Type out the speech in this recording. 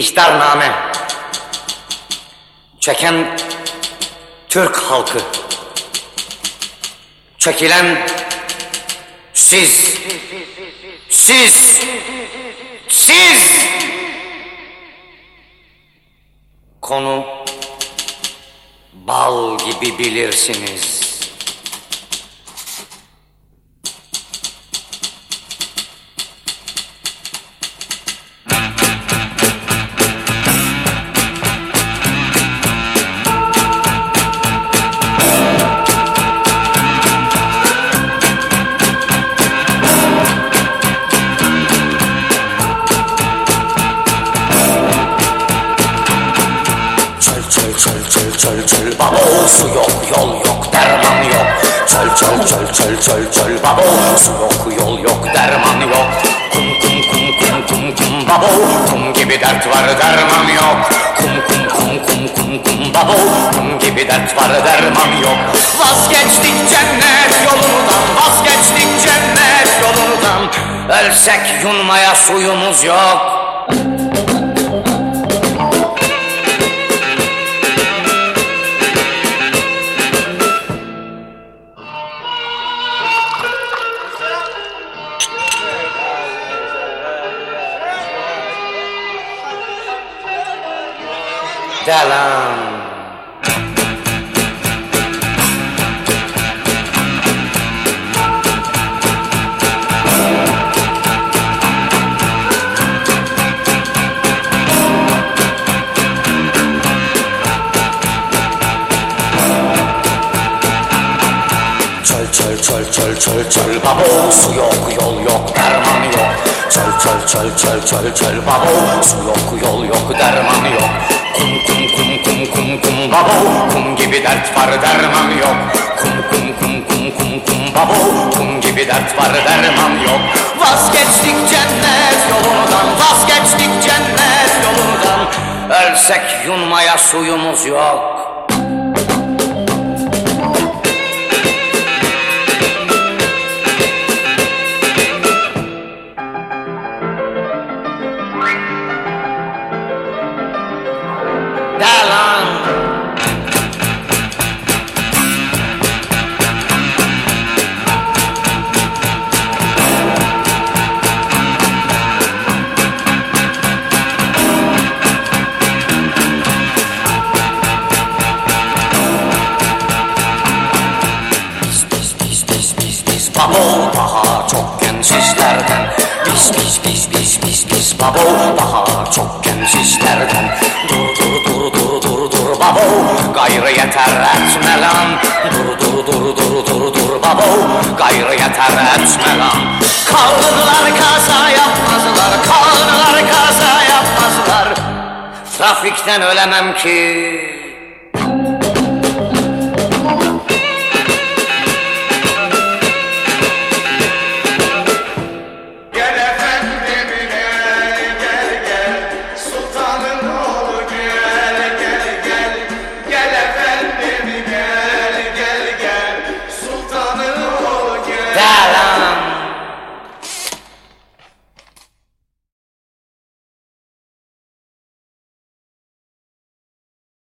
İhtarname. Çeken Türk halkı. Çekilen siz. Siz. Siz. Konu Bal gibi bilirsiniz çöl babo Su yok yol yok derman yok. Çöl çöl çöl çöl çöl çöl babo Su yok yol yok derman yok. Kum kum kum kum kum kum babo Kum gibi dert var derman yok. Kum kum kum kum kum kum babo Kum gibi dert var derman yok. Vazgeçtik cennet yolundan Vazgeçtik cennet yolundan. Ölsek yunmaya suyumuz yok Delam. Çöl çöl çöl çöl çöl çöl babo Su yok yol yok derman yok. Çöl çöl çöl çöl çöl çöl babo Su yok yol yok derman yok babo Kum gibi dert var derman yok. Kum kum kum kum kum kum babo Kum gibi dert var derman yok. Vazgeçtik cennet yolundan Vazgeçtik cennet yolundan. Ölsek yunmaya suyumuz yok babo daha çok gensizlerden Biz biz biz biz biz biz babo daha çok gensizlerden Dur dur dur dur dur dur babo gayrı yeter etme lan. Dur dur dur dur dur dur babo gayrı yeter etme lan. Kaldılar kaza yapmazlar kaldılar kaza yapmazlar. Trafikten ölemem ki